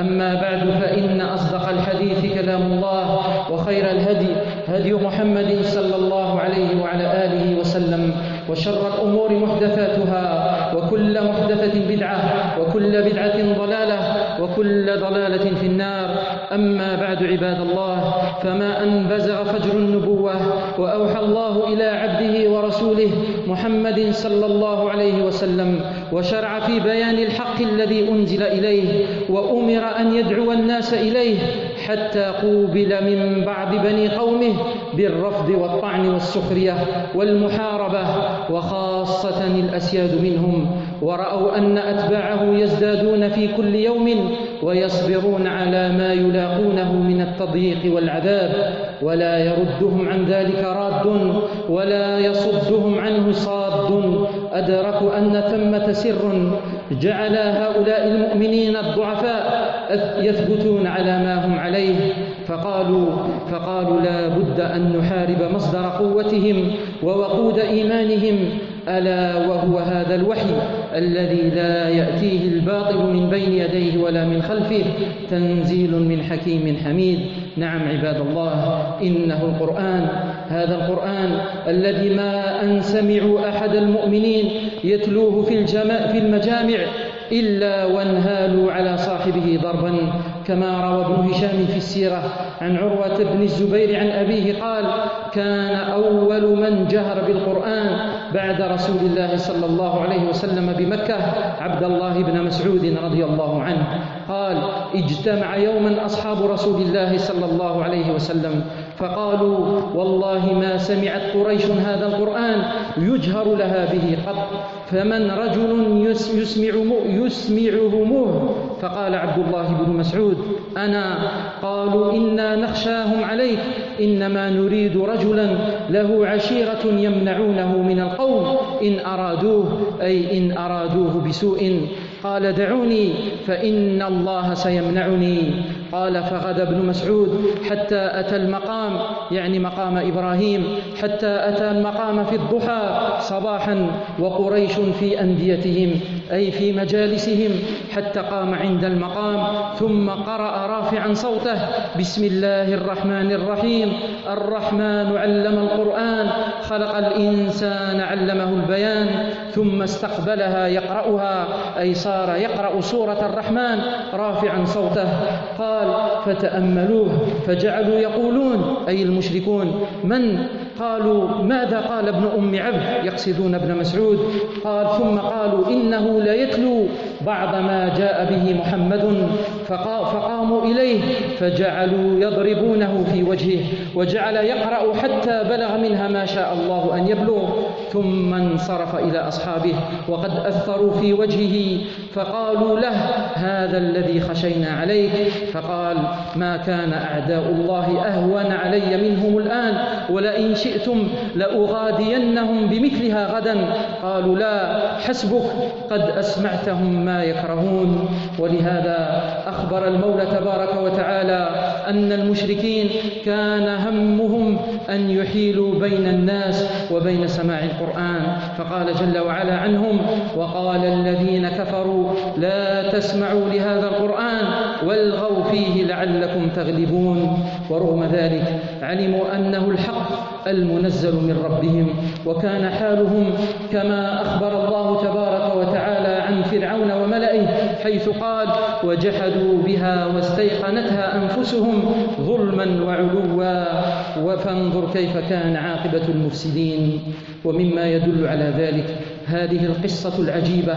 أما بعد فإن أصدق الحديث كلام الله وخير الهدي هدي محمد صلى الله عليه وعلى آله وسلم وشر الأمور محدثاتها وكل محدثة بدعة وكل بدعة ضلالة وكل ضلالة في النار. أما بعد عباد الله فما أن بزغ فجر النبوة وأوحى الله إلى عبده ورسوله محمد صلى الله عليه وسلم وشرع في بيان الحق الذي أنزل إليه وأمر أن يدعو الناس إليه حتى قوبل من بعض بني قومه بالرفض والطعن والسخرية والمحاربة وخاصة الأسياد منهم. ورأوا أن أتباعه يزدادون في كل يوم ويصبرون على ما يلاقونه من التضييق والعذاب ولا يردهم عن ذلك راد ولا يصدهم عنه صاد. أدركوا أن ثمة سر جعل هؤلاء المؤمنين الضعفاء يثبتون على ما هم عليه. فقالوا فقالوا لا بد أن نحارب مصدر قوتهم ووقود إيمانهم ألا وهو هذا الوحي الذي لا يأتيه الباطل من بين يديه ولا من خلفه تنزيل من حكيم حميد. نعم عباد الله إنه القرآن هذا القرآن الذي ما أن سمعوا أحد المؤمنين يتلوه في, الجما في المجامع إلا وانهالوا على صاحبه ضربا. كما روى ابن هشام في السيرة عن عروة بن الزبير عن أبيه قال كان أول من جهر بالقرآن بعد رسول الله صلى الله عليه وسلم بمكة عبد الله بن مسعود رضي الله عنه. قال اجتمع يوما أصحاب رسول الله صلى الله عليه وسلم فقالوا والله ما سمعت قريش هذا القرآن يجهر لها به قط فمن رجل يسمع يسمعهموه فقال عبد الله بن مسعود أنا؟ قالوا إنا نخشاهم عليك إنما نريد رجلا له عشيرة يمنعونه من القوم إن أرادوه أي إن أرادوه بسوء. قال دعوني فإن الله سيمنعني. قال فغدا ابن مسعود حتى أتى المقام. يعني مقام إبراهيم حتى أتى المقام في الضحى صباحا وقريش في أنديتهم أي في مجالسهم حتى قام عند المقام ثم قرأ رافعا صوته بسم الله الرحمن الرحيم الرحمن علم القرآن خلق الإنسان علمه البيان ثم استقبلها يقرأها أي صار يقرأ سورة الرحمن. رافعا صوته قال فتأملوه. فجعلوا يقولون أي المشركون من؟ قالوا ماذا قال ابن أم عبد؟ يقصدون ابن مسعود. قال ثم قالوا إنه ليتلو بعض ما جاء به محمد. فقاموا إليه فجعلوا يضربونه في وجهه وجعل يقرأ حتى بلغ منها ما شاء الله أن يبلغ ثم انصرف إلى أصحابه وقد أثروا في وجهه فقالوا له هذا الذي خشينا عليك. فقال ما كان أعداء الله أهون علي منهم الآن ولئن شئتم لأغادينهم بمثلها غدا. قالوا لا حسبك قد أسمعتهم ما يكرهون. ولهذا أخبر المولى تبارك وتعالى أن المشركين كان همهم أن يحيلوا بين الناس وبين سماع القرآن فقال جل وعلا عنهم وقال الذين كفروا لا تسمعوا لهذا القرآن والغوا فيه لعلكم تغلبون. ورغم ذلك علموا أنه الحق المنزل من ربهم وكان حالهم كما أخبر الله تبارك وتعالى عن فرعون وملئه حيث قال وجحدوا بها واستيقنتها أنفسهم ظلما وعلوا فانظر كيف كان عاقبة المفسدين. ومما يدل على ذلك هذه القصة العجيبة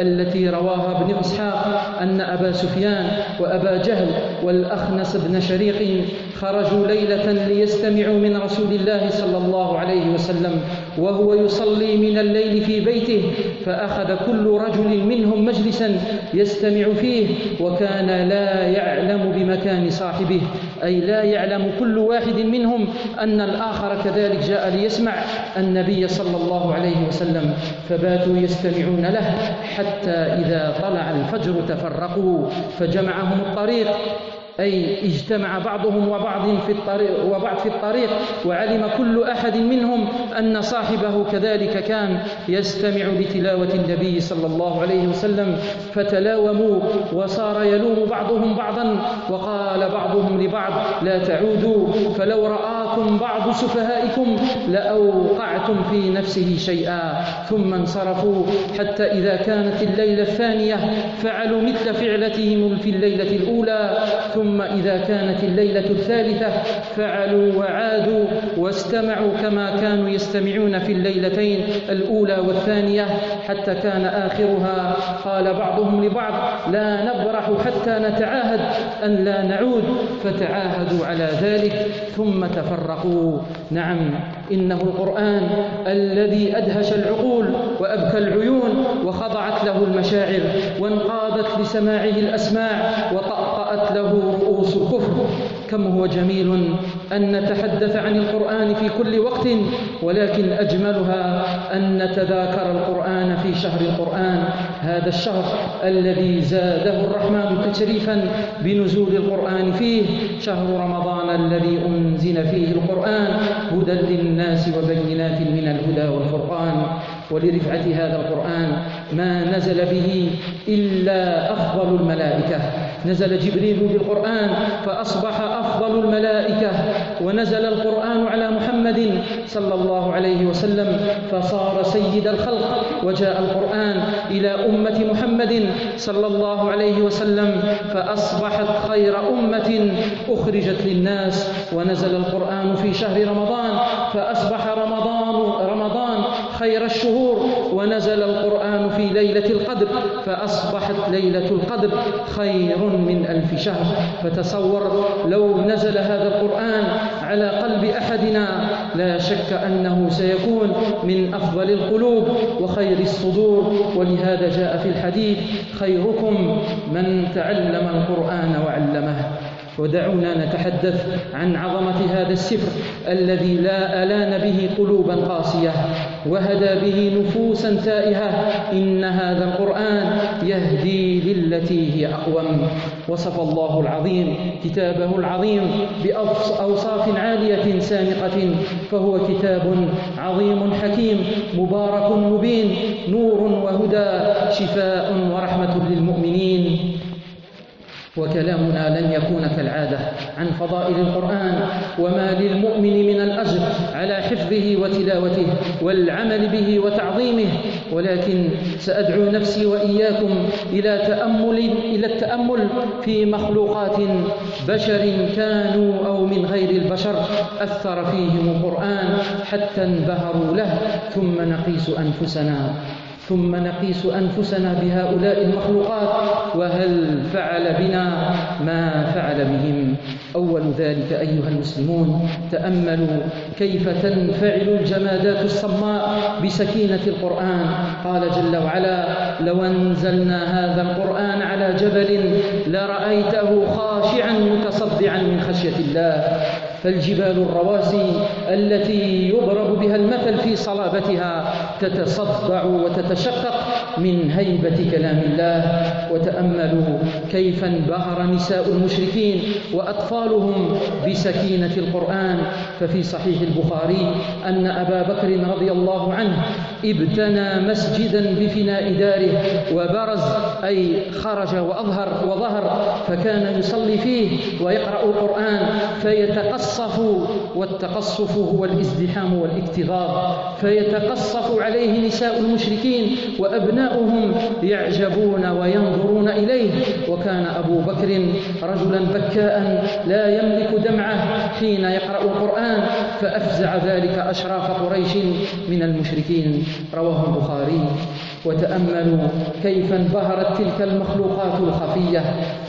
التي رواها ابن إسحاق أن أبا سفيان وأبا جهل والأخنس بن شريق خرجوا ليلة ليستمعوا من رسول الله صلى الله عليه وسلم وهو يصلي من الليل في بيته فأخذ كل رجل منهم مجلسا يستمع فيه وكان لا يعلم بمكان صاحبه أي لا يعلم كل واحد منهم أن الآخر كذلك جاء ليسمع النبي صلى الله عليه وسلم فباتوا يستمعون له حتى إذا طلع الفجر تفرقوا فجمعهم الطريق أي اجتمع بعضهم وبعض في الطريق وبعض في الطريق وعلم كل أحد منهم أن صاحبه كذلك كان يستمع لتلاوة النبي صلى الله عليه وسلم فتلاوموا وصار يلوم بعضهم بعضا وقال بعضهم لبعض لا تعودوا فلو رآكم بعض سفهائكم لأوقعتم في نفسه شيئا ثم انصرفوا حتى إذا كانت الليلة الثانية فعلوا مثل فعلتهم في الليلة الأولى ثم إذا كانت الليلة الثالثة فعلوا وعادوا واستمعوا كما كانوا يستمعون في الليلتين الأولى والثانية حتى كان آخرها. قال بعضهم لبعض لا نبرح حتى نتعاهد أن لا نعود. فتعاهدوا على ذلك ثم تفرقوا. نعم إنه القرآن الذي أدهش العقول وأبكى العيون وخضعت له المشاعر وانقادت لسماعه الأسماع وطأطأت له كم هو جميل أن نتحدث عن القرآن في كل وقت ولكن أجملها أن نتذاكر القرآن في شهر القرآن. هذا الشهر الذي زاده الرحمن تشريفا بنزول القرآن فيه شهر رمضان الذي أنزل فيه القرآن هدى للناس وبينات من الهدى والفرقان. ولرفعة هذا القرآن ما نزل به إلا أفضل الملائكة. نزل جبريل بالقرآن فأصبح أفضل الملائكة ونزل القرآن على محمد صلى الله عليه وسلم فصار سيد الخلق وجاء القرآن إلى أمة محمد صلى الله عليه وسلم فأصبحت خير أمة أخرجت للناس ونزل القرآن في شهر رمضان فأصبح رمضان رمضان خير الشهور ونزل القرآن في ليلة القدر فأصبحت ليلة القدر خير من ألف شهر. فتصور لو نزل هذا القرآن على قلب أحدنا لا شك أنه سيكون من أفضل القلوب وخير الصدور. ولهذا جاء في الحديث خيركم من تعلم القرآن وعلمه. ودعونا نتحدث عن عظمة هذا السفر الذي لا ألان به قلوبا قاسية وهدى به نفوسا تائهة إن هذا القرآن يهدي للتي هي أقوم. وصف الله العظيم كتابه العظيم بأوصاف عالية سامقة فهو كتاب عظيم حكيم مبارك مبين نور وهدى شفاء ورحمة للمؤمنين. وكلامنا لن يكون كالعادة عن فضائل القرآن وما للمؤمن من الأجر على حفظه وتلاوته والعمل به وتعظيمه ولكن سأدعو نفسي وإياكم إلى تأمل إلى التأمل في مخلوقات بشر كانوا أو من غير البشر أثر فيهم القرآن حتى انبهروا له ثم نقيس أنفسنا. ثم نقيس أنفسنا بهؤلاء المخلوقات وهل فعل بنا ما فعل بهم؟ أول ذلك أيها المسلمون تأملوا كيف تنفعل الجمادات الصماء بسكينة القرآن. قال جل وعلا لو أنزلنا هذا القرآن على جبل لرأيته خاشعا متصدعا من خشية الله. فالجبال الرواسي التي يضرب بها المثل في صلابتها تتصدع وتتشقق من هيبة كلام الله وتأملوا كيف انبهر نساء المشركين وأطفالهم بسكينة القرآن. ففي صحيح البخاري أن أبا بكر رضي الله عنه ابتنى مسجدا بفناء داره وبرز أي خرج وأظهر وظهر فكان يصلي فيه ويقرأ القرآن فيتقصف والتقصف هو الازدحام والإكتظاظ فيتقصف عليه نساء المشركين وأبناء وأبناؤهم يعجبون وينظرون إليه. وكان أبو بكر رجلا بكاء لا يملك دمعه حين يقرأ القرآن فأفزع ذلك أشراف قريش من المشركين. رواه البخاري. وتأملوا كيف انبهرت تلك المخلوقات الخفية.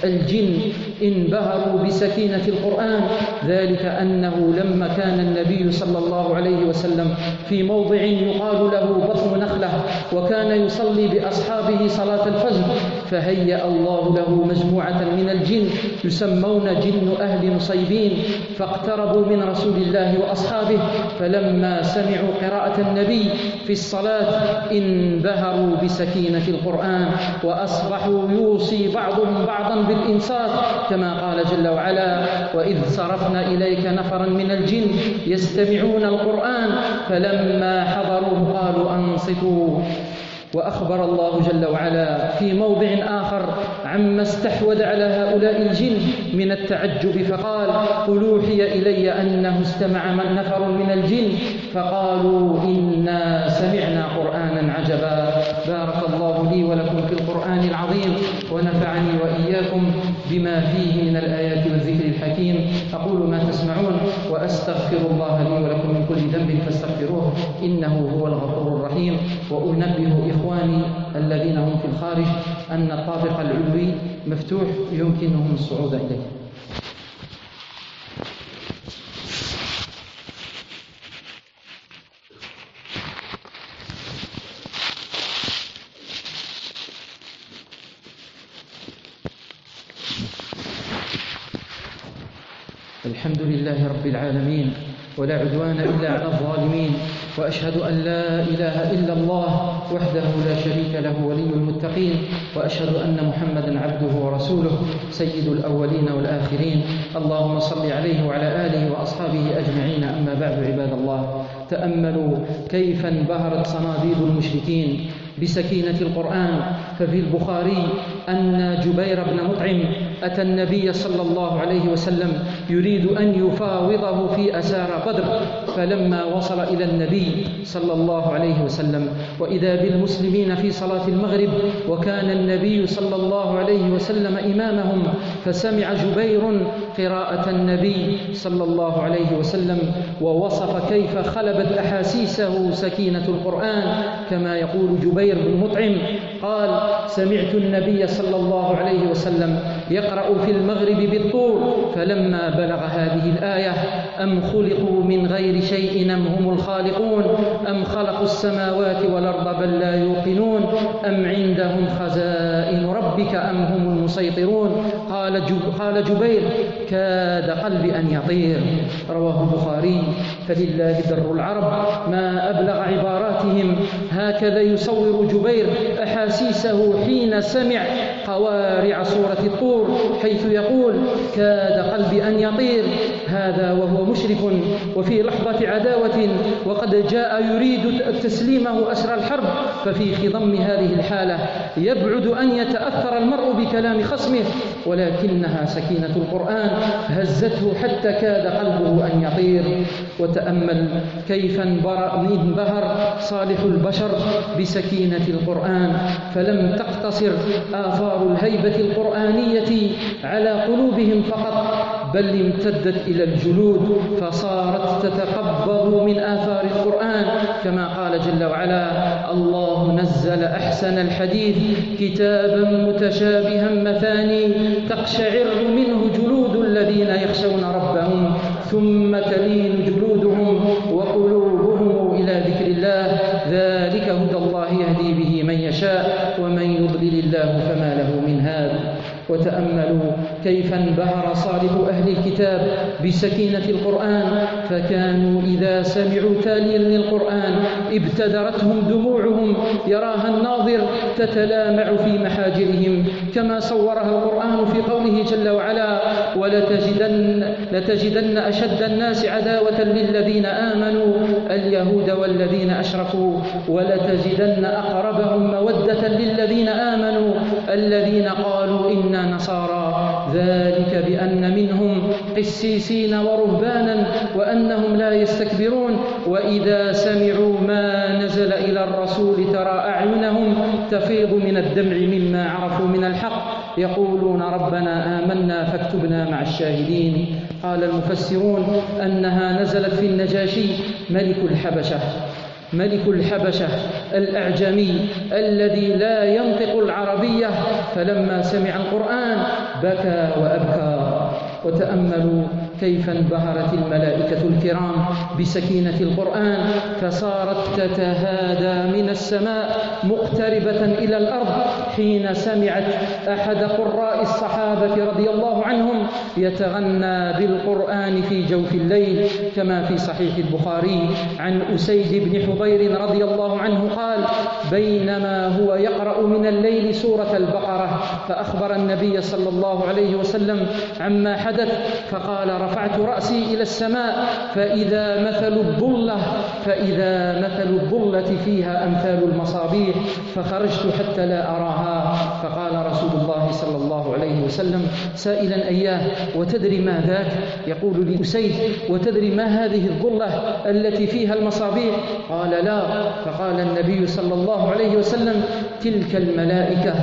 الجن انبهروا بسكينة القرآن. ذلك أنه لما كان النبي صلى الله عليه وسلم في موضع يقال له بطن نخلة وكان يصلي بأصحابه صلاة الفجر فهيأ الله له مجموعة من الجن يسمون جن أهل نصيبين فاقتربوا من رسول الله وأصحابه. فلما سمعوا قراءة النبي في الصلاة انبهروا بسكينة القرآن وأصبحوا يوصي بعضهم بعضا بالإنصات كما قال جل وعلا وإذ صرفنا إليك نفرا من الجن يستمعون القرآن فلما حضروه قالوا أنصتوا وأخبر الله جل وعلا في موضع آخر عما استحوذ على هؤلاء الجن من التعجب فقال قل أوحي إلي أنه استمع من نفر من الجن فقالوا إنا سمعنا قرآنا عجبا. بارك الله لي ولكم في القرآن العظيم ونفعني وإياكم بما فيه من الآيات والذكر الحكيم. أقول ما تسمعون. وأستغفر الله لي ولكم من كل ذنب فاستغفروه إنه هو الغفور الرحيم. وأنبه إخواني الذين هم في الخارج أن الطابق العلوي مفتوح يمكنهم الصعود إليه الحمد لله رب العالمين ولا عدوان إلا على الظالمين وأشهد أن لا إله إلا الله وحده لا شريك له ولي المتقين وأشهد أن محمدا عبده ورسوله سيد الأولين والآخرين. اللهم صل عليه وعلى آله وأصحابه أجمعين. أما بعد عباد الله تأملوا كيف انبهرت صناديد المشركين بسكينة القرآن. ففي البخاري أن جبير بن مطعم أتى النبي صلى الله عليه وسلم يريد أن يفاوضه في أسار بدر فلما وصل إلى النبي صلى الله عليه وسلم وإذا بالمسلمين في صلاة المغرب وكان النبي صلى الله عليه وسلم إمامهم فسمع جبير قراءة النبي صلى الله عليه وسلم ووصف كيف خلبت أحاسيسه سكينة القرآن كما يقول جبير بن مطعم قال سمعت النبي الله عليه وسلم يقرأ في المغرب بالطور فلما بلغ هذه الآية أم خلقوا من غير شيء أم هم الخالقون؟ أم خلقوا السماوات والأرض بل لا يوقنون؟ أم عندهم خزائن ربك أم هم المسيطرون؟ قال, قال جبير كاد قلبي أن يطير. رواه البخاري. فلله در العرب ما أبلغ عباراتهم. هكذا يصور جبير أحاسيسه حين سمع قوارع سورة الطور. حيث يقول كاد قلبي أن يطير هذا وهو مشرك وفي لحظة عداوة وقد جاء يريد تسليمه أسر الحرب ففي خضم هذه الحالة يبعد أن يتأثر المرء بكلام خصمه ولكنها سكينة القرآن هزته حتى كاد قلبه أن يطير. وتأمل كيف انبهر صالح البشر بسكينة القرآن. فلم تقتصر آثار الهيبة القرآنية على قلوبهم فقط بل امتدت إلى الجلود فصارت تتقبض من آثار القرآن. كما قال جل وعلا الله نزل أحسن الحديث كتابا متشابها مثاني تقشعر منه جلود الذين يخشون ربهم ثم تلين جلودهم وقلوبهم إلى ذكر الله. ذلك هدى الله يهدي به من يشاء ومن يضلل الله فما له وتأملوا كيف انبهر صالح أهل الكتاب بسكينة القرآن فكانوا إذا سمعوا تاليا للقرآن ابتدرتهم دموعهم يراها الناظر تتلامع في محاجرهم. كما صورها القرآن في قوله جل وعلا ولتجدن لتجدن أشد الناس عداوة للذين آمنوا اليهود والذين أشركوا ولتجدن أقربهم مودة للذين آمنوا الذين قالوا نصارى. ذلك بأن منهم قسيسين ورهبانا وأنهم لا يستكبرون. وإذا سمعوا ما نزل إلى الرسول ترى أعينهم تفيض من الدمع مما عرفوا من الحق. يقولون ربنا آمنا فاكتبنا مع الشاهدين. قال المفسرون أنها نزلت في النجاشي ملك الحبشة. ملك الحبشة الأعجمي الذي لا ينطق العربية فلما سمع القرآن بكى وأبكى. وتأملوا كيف انبهرت الملائكة الكرام بسكينة القرآن فصارت تتهادى من السماء مقتربة إلى الأرض. حين سمعت أحد قراء الصحابة رضي الله عنهم يتغنى بالقرآن في جوف الليل كما في صحيح البخاري. عن أسيد بن حضير رضي الله عنه قال بينما هو يقرأ من الليل سورة البقرة فأخبر النبي صلى الله عليه وسلم عما حدث فقال رفعت رأسي إلى السماء فإذا مثل الضلة فإذا مثل الضلة فيها أمثال المصابيح فخرجت حتى لا أراها. فقال رسول الله صلى الله عليه وسلم سائلا أياه وتدري ما ذاك؟ يقول لأسيد وتدري ما هذه الضلة التي فيها المصابيح؟ قال لا. فقال النبي صلى الله عليه وسلم تلك الملائكة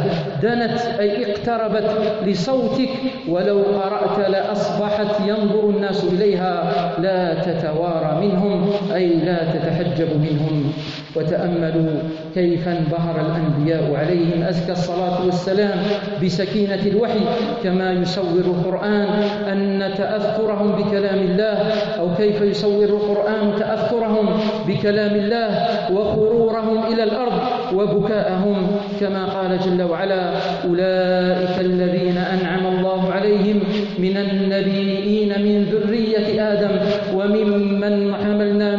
دنت أي اقتربت لصوتك ولو قرأت لأصبحت ينظر الناس إليها لا تتوارى منهم أي لا تتحجب منهم وتأملوا كيف انبهر الأنبياء عليهم. أزكى الصلاة والسلام بسكينة الوحي كما يصور القرآن أن تأثرهم بكلام الله أو كيف يصور القرآن تأثرهم بكلام الله وخرورهم إلى الأرض وبكاءهم. كما قال جل وعلا أولئك الذين أنعم الله عليهم من النبيين من ذرية آدم وممن حملنا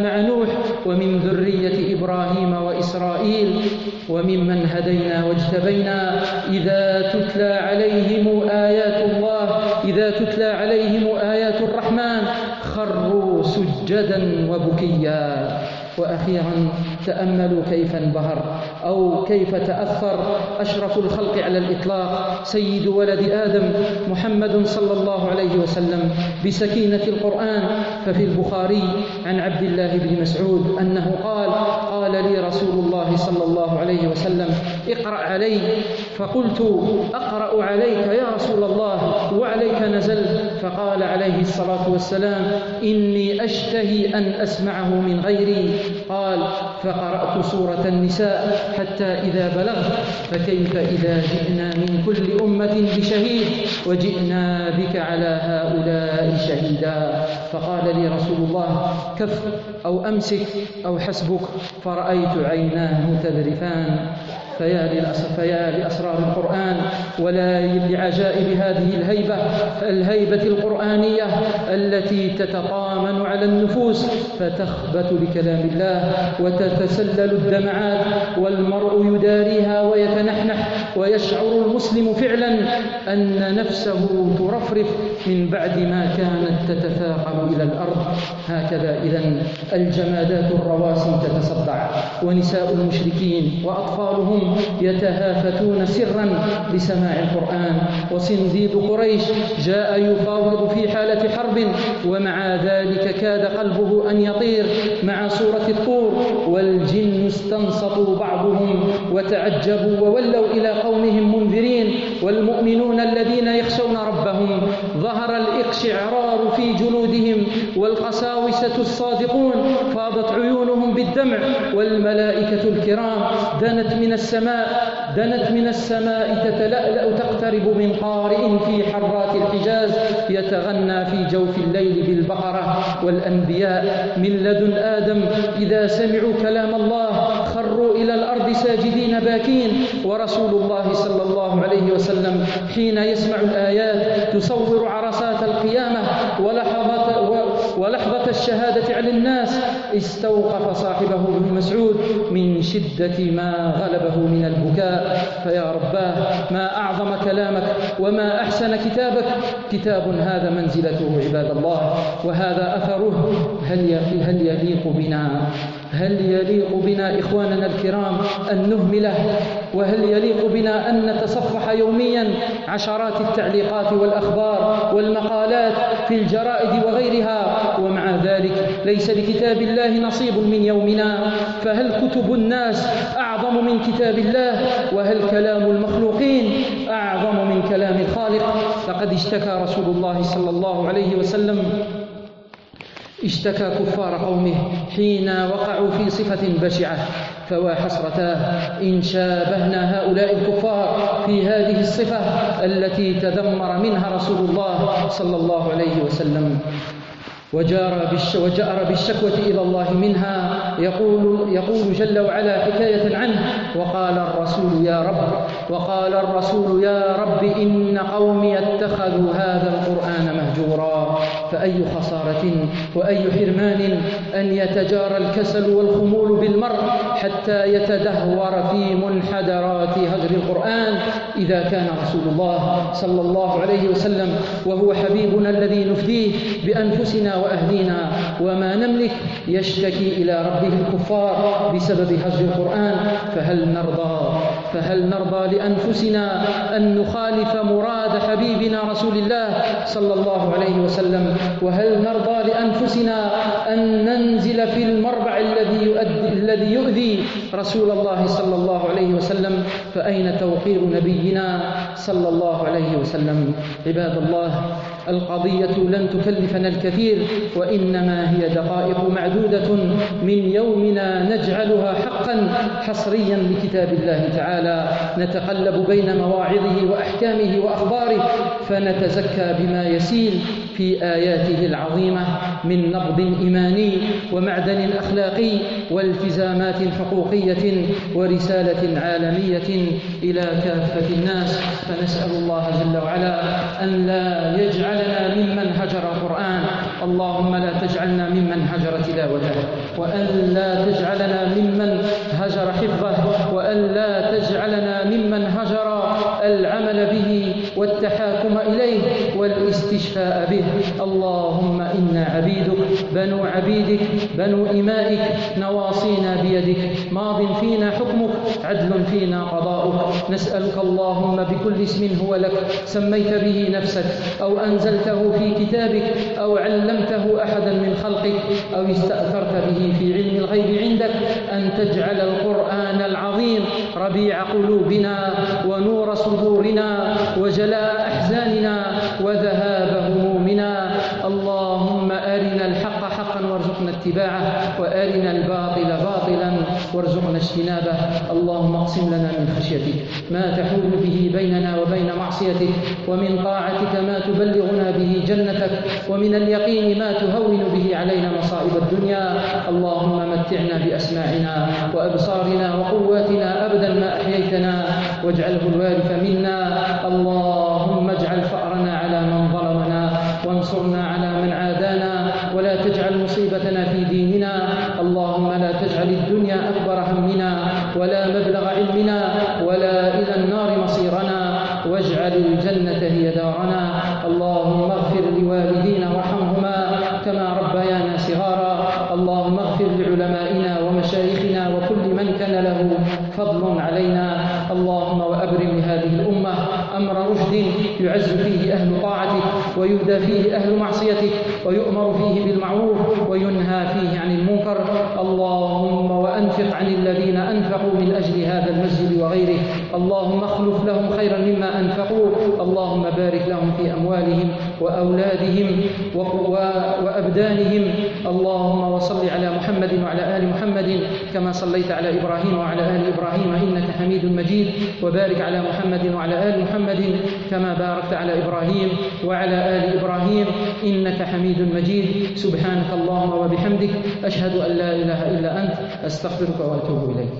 ومن ذرية إبراهيم وإسرائيل وممن هدينا واجتبينا. إذا تتلى عليهم آيات الله إذا تتلى عليهم آيات الرحمن خروا سجدا وبكيا. وأخيرا تأملوا كيف انبهر أو كيف تأثر أشرف الخلق على الإطلاق سيد ولد آدم محمد صلى الله عليه وسلم بسكينة القرآن. ففي البخاري عن عبد الله بن مسعود أنه قال قال لي رسول صلى الله عليه وسلم اقرأ علي. فقلت أقرأ عليك يا رسول الله وعليك نزل فقال عليه الصلاة والسلام إني أشتهي أن أسمعه من غيري. قال فقرأت سورة النساء حتى إذا بلغت. فكيف إذا جئنا من كل أمة بشهيد وجئنا بك على هؤلاء شهيدا؟ فقال لي رسول الله كف أو أمسك أو حسبك. فرأيت عيناه تذرفان فيا, فيا لأسرار القرآن ولا لعجائب هذه الهيبة. الهيبة القرآنية التي تتطامن على النفوس فتخبت بكلام الله وتتسلل الدمعات والمرء يداريها ويتنحنح ويشعر المسلم فعلا أن نفسه ترفرف من بعد ما كانت تتثاقل إلى الأرض. هكذا إذا الجمادات الرواسي تتصدع. ونساء المشركين وأطفالهم يتهافتون سرا بسماع القرآن. وصنديد قريش جاء يفاوض في حالة حرب ومع ذلك كاد قلبه أن يطير مع سورة الطور. والجن استنصتوا بعضهم وتعجبوا وولوا إلى قومهم منذرين والمؤمنون الذين يخشون ربهم. ظهر الإقشعرار في جنودهم والقساوسة الصادقون. فاضت عيونهم بالدمع والملائكة الكرام. دنت من السماء دنت من السماء تتلألأ تقترب من قارئ في حرات الحجاز. يتغنى في جوف الليل بالبقرة والأنبياء. من لدن آدم إذا سمعوا كلام الله إلى الأرض ساجدين باكين. ورسول الله صلى الله عليه وسلم حين يسمع الآيات تصور عرصات القيامة ولحظة, ولحظة الشهادة على الناس استوقف صاحبه ابن مسعود من شدة ما غلبه من البكاء. فيا رباه ما أعظم كلامك وما أحسن كتابك. كتاب هذا منزلته عباد الله وهذا أثره. هل هل يليق بنا؟ هل يليق بنا إخواننا الكرام أن نهمله وهل يليق بنا أن نتصفح يوميا عشرات التعليقات والأخبار والمقالات في الجرائد وغيرها؟ ومع ذلك ليس لكتاب الله نصيب من يومنا. فهل كتب الناس أعظم من كتاب الله؟ وهل كلام المخلوقين أعظم من كلام الخالق؟ لقد اشتكى رسول الله صلى الله عليه وسلم اشتكى كفار قومه حين وقعوا في صفة بشعة فوا حسرتاه إن شابهنا هؤلاء الكفار في هذه الصفة التي تذمر منها رسول الله صلى الله عليه وسلم. وجار وجأر بالشكوة إلى الله منها يقول, يقول جل وعلا حكاية عنه وقال الرسول يا رب وقال الرسول يا رب إن قومي اتخذوا هذا القرآن مهجورا فأي خسارة وأي حرمان أن يتجارى الكسل والخمول بالمرء حتى يتدهور في منحدرات هجر القرآن. إذا كان رسول الله صلى الله عليه وسلم وهو حبيبنا الذي نفديه بأنفسنا وأهلينا وما نملك يشتكي إلى ربه الكفار بسبب هجر القرآن. فهل نرضى فهل نرضى لأنفسنا أن نخالف مراد حبيبنا رسول الله صلى الله عليه وسلم؟ وهل نرضى لأنفسنا أن ننزل في المربع الذي الذي يؤذي رسول الله صلى الله عليه وسلم؟ فأين توقير نبينا صلى الله عليه وسلم؟ عباد الله القضية لن تكلفنا الكثير وإنما هي دقائق معدودة من يومنا نجعلها حقا حصريا لكتاب الله تعالى. نتقلب بين مواعظه وأحكامه وأخباره فنتزكى بما يسيل في آياته العظيمة من نبض إيماني ومعدن أخلاقي والتزامات حقوقية ورسالة عالمية إلى كافة الناس. فنسأل الله جل وعلا أن لا يجعلنا ممن هجر القرآن. اللهم لا تجعلنا ممن هجر تلاوته وأن لا تجعلنا ممن هجر حفظه. والاستشفاء به. اللهم إنا عبيدك بنو عبيدك بنو إمائك نواصينا بيدك. ماض فينا حكمك عدل فينا قضاؤك. نسألك اللهم بكل اسم هو لك سميت به نفسك أو أنزلته في كتابك أو علمته أحدا من خلقك أو استأثرت به في علم الغيب عندك. أن تجعل القرآن العظيم ربيع قلوبنا ونور صدورنا وجلاء أحزاننا وذهاب همومنا اللهم أرنا الحق حقا وارزقنا اتباعه وأرنا الباطل باطلا وارزقنا اجتنابه. اللهم اقسم لنا من خشيتك ما تحول به بيننا وبين معصيتك ومن طاعتك ما تبلغنا به جنتك ومن اليقين ما تهون به علينا مصائب الدنيا. اللهم متعنا بأسماعنا وأبصارنا وقواتنا أبدا ما أحييتنا واجعله الوارث منا. اللهم اجعل ظلمنا وانصرنا على من عادانا ولا تجعل مصيبتنا في ديننا. اللهم لا تجعل الدنيا أكبر همنا ولا مبلغ علمنا ولا إلى النار مصيرنا. واجعل الجنة هي دارنا. اللهم اغفر لوالدينا وارحمهما كما ربيانا صغارا. اللهم اغفر لعلمائنا ومشايخنا وكل من كان له فضل علينا. اللهم أمر رشد يعز فيه أهل طاعتك ويهدى فيه أهل معصيتك ويؤمر فيه بالمعروف وينهى فيه عن المنكر. اللهم وأنفق عن الذين أنفقوا من أجل هذا المسجد وغيره. اللهم اخلف لهم خيرا مما أنفقوا اللهم بارك لهم في أموالهم وأولادهم وأبدانهم. اللهم وصل على محمد وعلى آل محمد كما صليت على إبراهيم وعلى آل إبراهيم إنك حميد مجيد. وبارك على محمد وعلى آل محمد كما باركت على إبراهيم وعلى آل إبراهيم إنك حميد مجيد. سبحانك اللهم وبحمدك أشهد أن لا إله إلا أنت أستغفرك وأتوب إليك.